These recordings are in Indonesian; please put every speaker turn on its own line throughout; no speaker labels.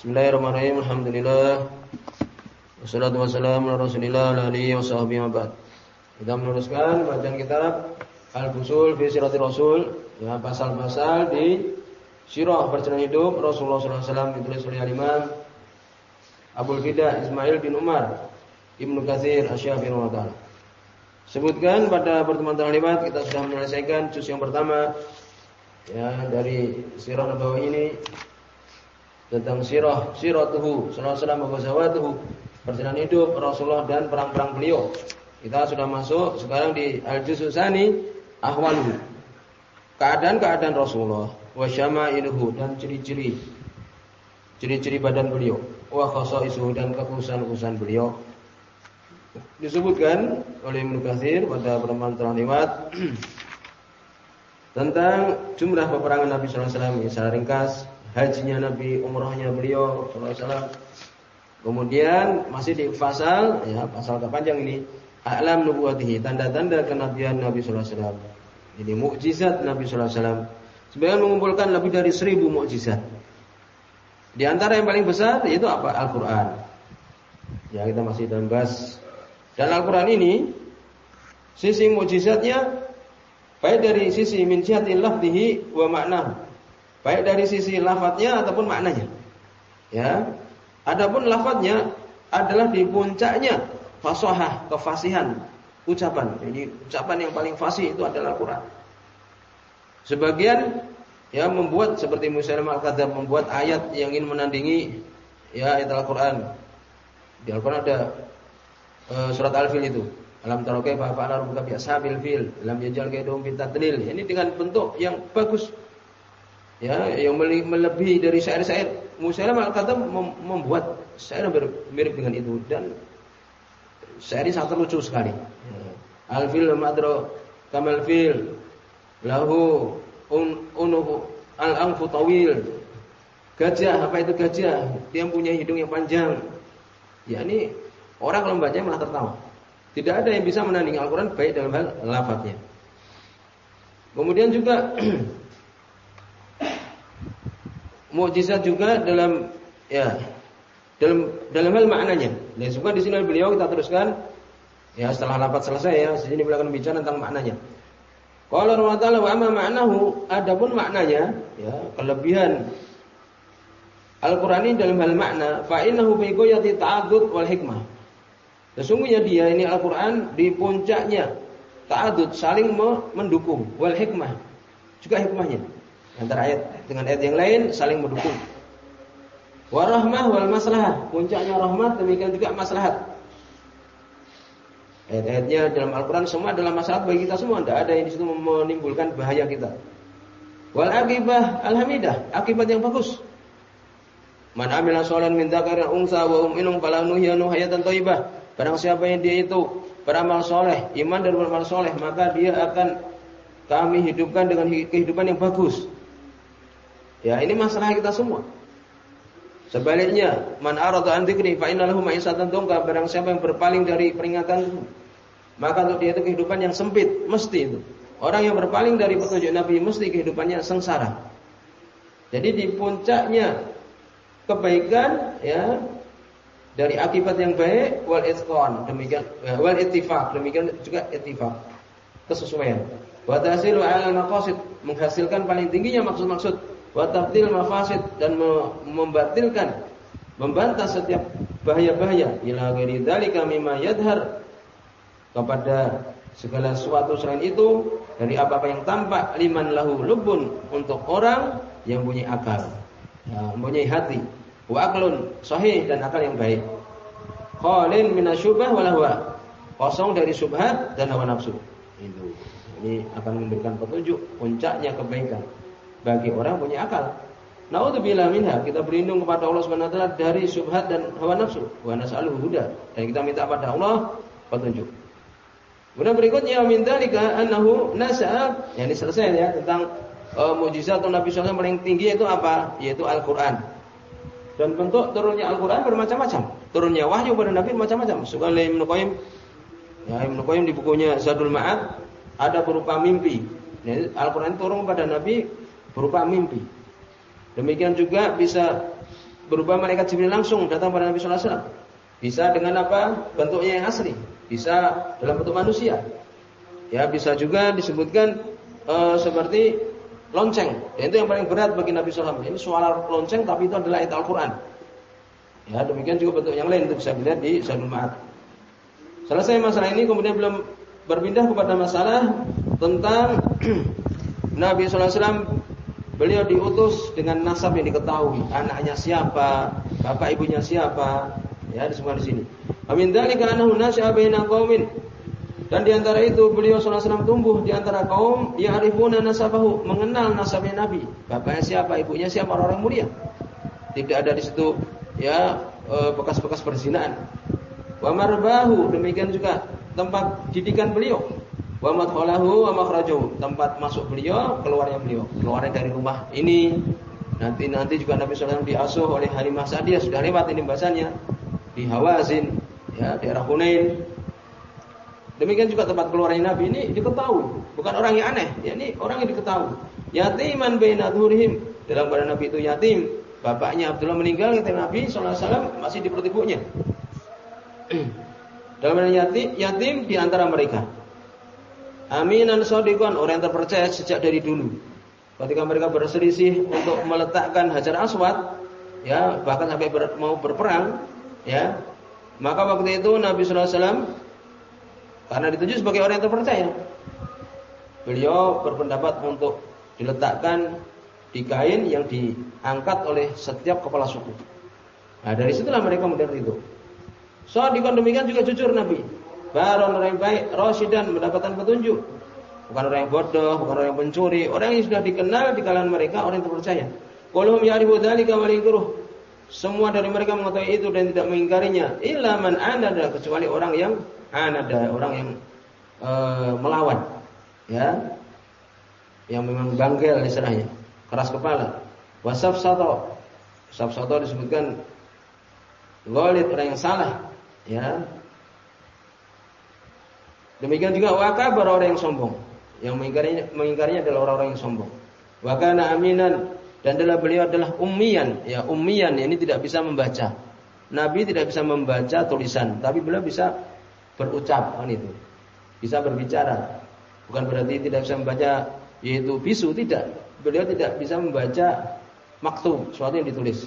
Bismillahirrahmanirrahim. Alhamdulillah. Wassalatu wassalamu ala Rasulillah wa alihi Kita meneruskan bacaan kitab Al-Fusul fi Sirati Rasul, ya pasal-pasal di sirah perjalanan hidup Rasulullah SAW ditulis oleh Imam Abdul Fida Ismail bin Umar Ibnu Katsir Asy-Syafi'i taala. Sebutkan pada pertemuan terlewat kita sudah menyelesaikan juz yang pertama ya dari sirah Nabawi ini tentang sirah siratuhu sallallahu alaihi perjalanan hidup Rasulullah dan perang-perang beliau. Kita sudah masuk sekarang di al-juz'usani ahwaluhu. Keadaan-keadaan Rasulullah wa syama'iluhu dan ciri-ciri ciri-ciri badan beliau wa khasaisuhu dan kekhususan-kekhususan beliau. Disebutkan oleh Ibnu Katsir pada pertemuan terlewat tentang jumlah peperangan Nabi sallallahu alaihi wasallam secara ringkas hajinya Nabi, umrahnya beliau sallallahu Kemudian masih di pasal ya, pasal kepanjang ini alam nubuwatihi, tanda-tanda kenabian Nabi wasallam. Ini mukjizat Nabi wasallam. Sebagian mengumpulkan lebih dari seribu mukjizat. Di antara yang paling besar yaitu apa? Al-Qur'an. Ya, kita masih dalam bahas dan Al-Qur'an ini sisi mukjizatnya baik dari sisi min jihatil lafzihi wa maknahu Baik dari sisi lafadznya ataupun maknanya. Ya. Adapun lafadznya adalah di puncaknya fasahah, kefasihan ucapan. Jadi ucapan yang paling fasih itu adalah Al-Qur'an. Sebagian ya membuat seperti Musailamah al-Kadzab membuat ayat yang ingin menandingi ya ayat Al-Qur'an. Di Al-Qur'an ada uh, surat Al-Fil itu. Alam tara kaifa fa'ala rabbuka bi ashabil fil lam yajal fit tadlil. Ini dengan bentuk yang bagus ya yang melebihi dari syair-syair Musailamah al-Kadzab membuat syair mirip dengan itu dan syair ini sangat lucu sekali. Ya. Al-fil madro kamal fil lahu un, unuhu al-anfu tawil. Gajah, apa itu gajah? Dia punya hidung yang panjang. Ya ini orang kalau membacanya malah tertawa. Tidak ada yang bisa menandingi Al-Quran baik dalam hal lafadznya. Kemudian juga mukjizat juga dalam ya dalam dalam hal maknanya. Dan suka di sini beliau kita teruskan ya setelah rapat selesai ya, di sini beliau akan bicara tentang maknanya. Kalau Allah Taala wa amma ma'nahu, adapun maknanya ya, kelebihan Al-Qur'an ini dalam hal makna, fa innahu fi ghayati ta'addud wal hikmah. Sesungguhnya dia ini Al-Qur'an di puncaknya ta'addud saling mendukung wal hikmah juga hikmahnya. Antara ayat dengan ayat yang lain saling mendukung. Warahmah wal maslahah. Puncaknya rahmat demikian juga maslahat. Ayat-ayatnya dalam Al-Quran semua adalah masalah bagi kita semua. Tidak ada yang di situ menimbulkan bahaya kita. Wal akibah alhamidah. Akibat yang bagus. Man amila sholan min dzakarin unsa wa um inung fala nuhyanu hayatan thayyibah. Barang siapa yang dia itu beramal soleh, iman dan beramal soleh, maka dia akan kami hidupkan dengan kehidupan yang bagus. Ya, ini masalah kita semua. Sebaliknya, man arada an dzikri fa inna lahu ma'isatan dongka barang siapa yang berpaling dari peringatan maka untuk dia itu kehidupan yang sempit, mesti itu. Orang yang berpaling dari petunjuk Nabi mesti kehidupannya sengsara. Jadi di puncaknya kebaikan ya dari akibat yang baik wal itqan demikian ya, wal ittifaq demikian juga ittifaq kesesuaian. Wa tahsilu 'ala maqasid menghasilkan paling tingginya maksud-maksud wa tabdil mafasid dan membatalkan membantah setiap bahaya-bahaya. Ila ghairi dzalika mimma yadhar kepada segala sesuatu selain itu dari apa-apa yang tampak. Liman lahu lubun untuk orang yang punya akal ya, mempunyai hati. Wa aklun sahih dan akal yang baik. Khalin minasyubah wal kosong dari subhat dan hawa nafsu. Itu. Ini akan memberikan petunjuk puncaknya kebaikan bagi orang punya akal. Naudzubillah minha, kita berlindung kepada Allah Subhanahu wa taala dari syubhat dan hawa nafsu. Wa nas'aluhu huda. Dan kita minta pada Allah petunjuk. Kemudian berikutnya minta lika annahu nasa'a, yang ini selesai ya tentang uh, mujizat atau Nabi SAW paling tinggi itu apa? Yaitu Al-Qur'an. Dan bentuk turunnya Al-Qur'an bermacam-macam. Turunnya wahyu pada Nabi bermacam-macam. Sebagai Ibnu Qayyim ya Ibnu Qayyim di bukunya Zadul Ma'ad ada berupa mimpi. Al-Qur'an turun pada Nabi berupa mimpi. Demikian juga bisa berupa malaikat Jibril langsung datang pada Nabi sallallahu alaihi wasallam. Bisa dengan apa? Bentuknya yang asli. Bisa dalam bentuk manusia. Ya, bisa juga disebutkan uh, seperti lonceng. Dan itu yang paling berat bagi Nabi SAW. Ini suara lonceng tapi itu adalah ayat Al-Quran. Ya, demikian juga bentuk yang lain itu bisa dilihat di Zadul Ma'ad. Selesai masalah ini kemudian belum berpindah kepada masalah tentang Nabi SAW beliau diutus dengan nasab yang diketahui, anaknya siapa, bapak ibunya siapa, ya disebutkan di sini. Amin dzalika annahu nasya'a baina qaumin dan di antara itu beliau SAW tumbuh di antara kaum arifuna nasabahu, mengenal nasabnya Nabi. Bapaknya siapa, ibunya siapa, orang-orang mulia. Tidak ada di situ ya e, bekas-bekas perzinaan. Wa marbahu, demikian juga tempat didikan beliau. Wa madkhalahu wa makhrajahu, tempat masuk beliau, keluarnya beliau. Keluarnya dari rumah ini. Nanti nanti juga Nabi SAW diasuh oleh Halimah Sa'diyah sudah lewat ini bahasanya di Hawazin, ya daerah Hunain Demikian juga tempat keluarnya Nabi ini diketahui, bukan orang yang aneh, ya ini orang yang diketahui. Yatiman baina dhurihim. Dalam badan Nabi itu yatim. Bapaknya Abdullah meninggal ketika Nabi SAW masih di perut ibunya. Dalam badan yatim, yatim di antara mereka. Aminan sadiqan, orang yang terpercaya sejak dari dulu. Ketika mereka berselisih untuk meletakkan Hajar Aswad, ya bahkan sampai ber, mau berperang, ya maka waktu itu Nabi SAW karena dituju sebagai orang yang terpercaya. Beliau berpendapat untuk diletakkan di kain yang diangkat oleh setiap kepala suku. Nah dari situlah mereka modern itu. So di demikian juga jujur Nabi. Baron orang yang baik, Roshidan mendapatkan petunjuk. Bukan orang yang bodoh, bukan orang yang pencuri, orang yang sudah dikenal di kalangan mereka, orang yang terpercaya. Qulhum ya'rifu dzalika wa Semua dari mereka mengetahui itu dan tidak mengingkarinya. Illa man anada kecuali orang yang ada orang yang e, melawan. Ya. Yang memang bangkel istilahnya. Keras kepala. Wasaf sato wasaf sato disebutkan golid orang yang salah. Ya demikian juga wakabar orang yang sombong yang mengingkarinya, mengingkarinya adalah orang-orang yang sombong wakana aminan dan adalah beliau adalah ummian ya ummian ini tidak bisa membaca Nabi tidak bisa membaca tulisan tapi beliau bisa berucap kan itu. Bisa berbicara. Bukan berarti tidak bisa membaca yaitu bisu tidak. Beliau tidak bisa membaca maktub, sesuatu yang ditulis.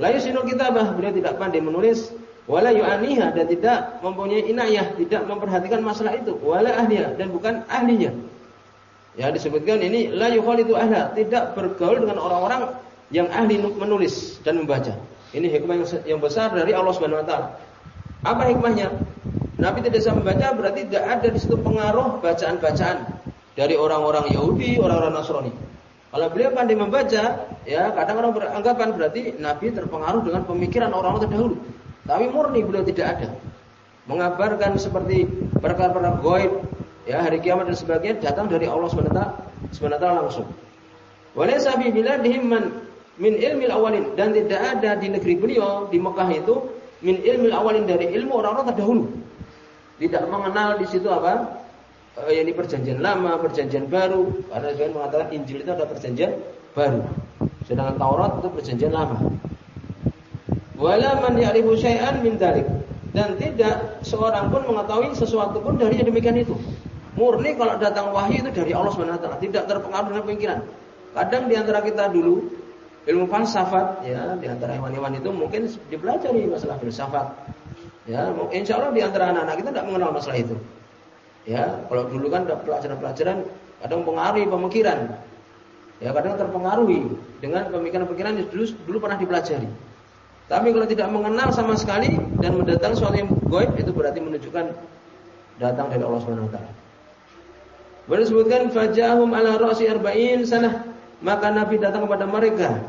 La yusinul kitabah, beliau tidak pandai menulis wala yu'aniha dan tidak mempunyai inayah, tidak memperhatikan masalah itu, wala ahliya dan bukan ahlinya. Ya disebutkan ini la yukhalitu ahla, tidak bergaul dengan orang-orang yang ahli menulis dan membaca. Ini hikmah yang besar dari Allah Subhanahu wa taala. Apa hikmahnya? Nabi tidak bisa membaca berarti tidak ada di situ pengaruh bacaan-bacaan dari orang-orang Yahudi, orang-orang Nasrani. Kalau beliau pandai membaca, ya kadang orang beranggapan berarti Nabi terpengaruh dengan pemikiran orang-orang terdahulu. Tapi murni beliau tidak ada. Mengabarkan seperti perkara-perkara goib, ya hari kiamat dan sebagainya datang dari Allah SWT, langsung. Walaysa bi biladihim min ilmi awalin dan tidak ada di negeri beliau di Mekah itu min ilmi awalin dari ilmu orang-orang terdahulu tidak mengenal di situ apa e, ini perjanjian lama, perjanjian baru. Karena sebagian mengatakan Injil itu ada perjanjian baru. Sedangkan Taurat itu perjanjian lama. Wala man ya'rifu syai'an min dalik. Dan tidak seorang pun mengetahui sesuatu pun dari yang demikian itu. Murni kalau datang wahyu itu dari Allah taala, tidak terpengaruh dengan pemikiran. Kadang di antara kita dulu ilmu falsafat ya, di antara hewan-hewan itu mungkin dipelajari masalah filsafat, Ya, insya Allah di antara anak-anak kita tidak mengenal masalah itu. Ya, kalau dulu kan ada pelajaran-pelajaran kadang mempengaruhi pemikiran. Ya, kadang terpengaruhi dengan pemikiran-pemikiran yang dulu, dulu pernah dipelajari. Tapi kalau tidak mengenal sama sekali dan mendatang sesuatu yang goib itu berarti menunjukkan datang dari Allah Subhanahu wa taala. Boleh sebutkan fajahum ala ra'si arba'in sanah. Maka Nabi datang kepada mereka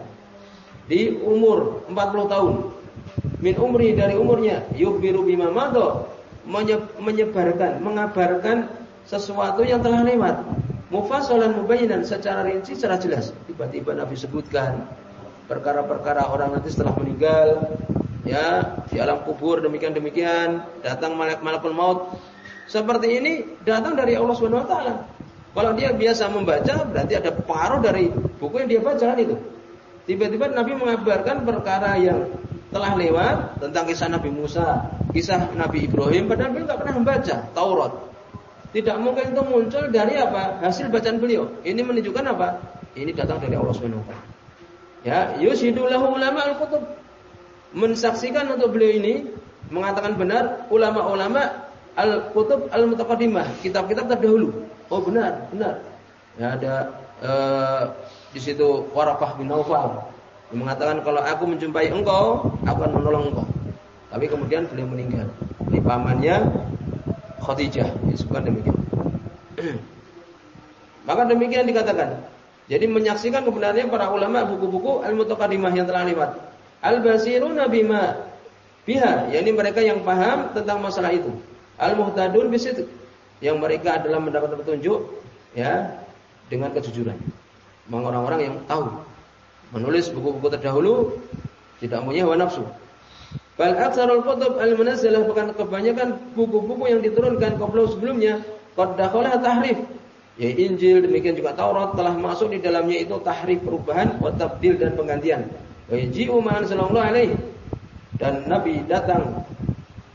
di umur 40 tahun. Min umri dari umurnya yukhbiru bima madha. Menyebarkan mengabarkan sesuatu yang telah lewat. Mufassalan mubayyinan secara rinci secara jelas. Tiba-tiba Nabi sebutkan perkara-perkara orang nanti setelah meninggal ya di alam kubur demikian demikian datang malaikat malakul maut seperti ini datang dari Allah Subhanahu wa taala kalau dia biasa membaca berarti ada pengaruh dari buku yang dia baca kan itu tiba-tiba Nabi mengabarkan perkara yang telah lewat tentang kisah Nabi Musa, kisah Nabi Ibrahim, padahal beliau nggak pernah membaca Taurat. Tidak mungkin itu muncul dari apa? Hasil bacaan beliau. Ini menunjukkan apa? Ini datang dari Allah Subhanahu wa Ya, yushidu lahu ulama al-kutub. Mensaksikan untuk beliau ini mengatakan benar ulama-ulama al-kutub al-mutaqaddimah, kitab-kitab terdahulu. Oh benar, benar. Ya ada uh, di situ Waraqah bin Naufal yang mengatakan kalau aku menjumpai engkau, aku akan menolong engkau. Tapi kemudian beliau meninggal. Ini pamannya Khadijah, disebutkan demikian. Maka demikian dikatakan. Jadi menyaksikan kebenarannya para ulama buku-buku al-mutaqaddimah yang telah lewat. Al-basiruna bima biha, yakni mereka yang paham tentang masalah itu. Al-muhtadun bisitu, yang mereka adalah mendapat petunjuk ya dengan kejujuran. Orang-orang yang tahu menulis buku-buku terdahulu tidak punya hawa nafsu. Bal aktsarul kutub al-munazzalah bukan kebanyakan buku-buku yang diturunkan sebelumnya qad dakhala tahrif. Ya Injil demikian juga Taurat telah masuk di dalamnya itu tahrif perubahan wa tabdil dan penggantian. Wa yaji'u ma'an sallallahu alaihi dan Nabi datang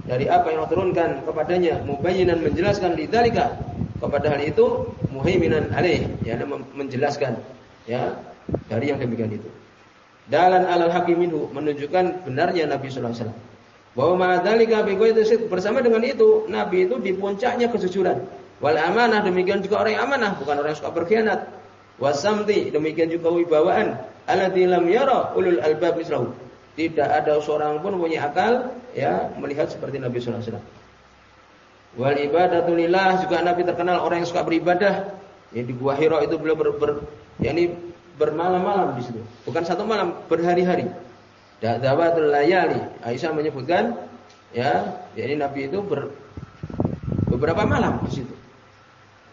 dari apa yang diturunkan kepadanya mubayyinan menjelaskan lidzalika kepada hal itu muhaiminan alaih ya menjelaskan ya dari yang demikian itu. Dalan alal hakiminhu menunjukkan benarnya Nabi sallallahu alaihi wasallam. Bahwa ma'adzalika bersama dengan itu Nabi itu di puncaknya kejujuran. Wal amanah demikian juga orang yang amanah, bukan orang yang suka berkhianat. Wasamti demikian juga wibawaan. Alladzi lam yara ulul albab mislahu. Tidak ada seorang pun punya akal ya melihat seperti Nabi sallallahu alaihi wasallam. Wal ibadatulillah juga Nabi terkenal orang yang suka beribadah. Ya, di Gua Hira itu beliau ber, ber yakni bermalam-malam di situ. Bukan satu malam, berhari-hari. Dawatul layali. Aisyah menyebutkan ya, jadi Nabi itu ber, beberapa malam di situ.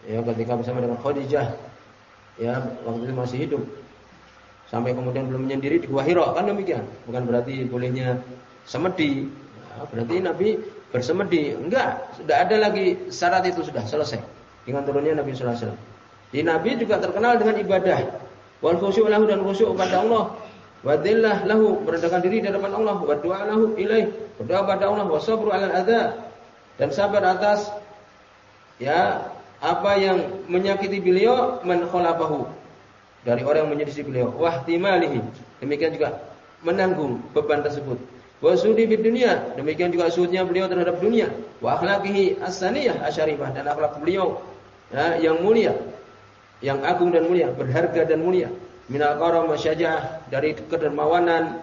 Ya, ketika bersama dengan Khadijah ya, waktu itu masih hidup. Sampai kemudian belum menyendiri di Gua Hira, kan demikian. Bukan berarti bolehnya semedi. Ya, berarti Nabi bersemedi. Enggak, sudah ada lagi syarat itu sudah selesai dengan turunnya Nabi sallallahu alaihi wasallam. Di Nabi juga terkenal dengan ibadah wal khusyuk lahu dan khusyuk kepada Allah wa dhillah lahu merendahkan diri di hadapan Allah wa doa lahu ilaih berdoa pada Allah wa sabru alal adza dan sabar atas ya apa yang menyakiti beliau man khalafahu dari orang yang menyelisih beliau. Wahtimalihi. Demikian juga menanggung beban tersebut. Wa sudi di dunia. Demikian juga sudnya beliau terhadap dunia. Wa akhlaqihi as-saniyah dan akhlak beliau ya, yang mulia. Yang agung dan mulia, berharga dan mulia. Minal karam dari kedermawanan,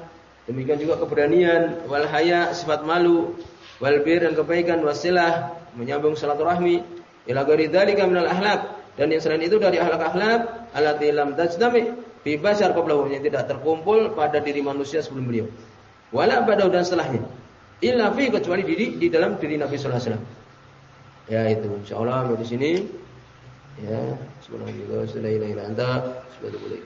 demikian juga keberanian, wal haya sifat malu, wal bir dan kebaikan, wasilah. Menyambung silaturahmi, ila ghairi dzalika minal akhlak dan yang selain itu dari akhlak-akhlak allati lam tajtami fi bashar qablahu tidak terkumpul pada diri manusia sebelum beliau. Wala ba'dahu dan setelahnya. Illa fi kecuali diri di dalam diri Nabi sallallahu alaihi wasallam. Ya itu insyaallah di sini ya subhanallah la ilaha illa anta subhanallahi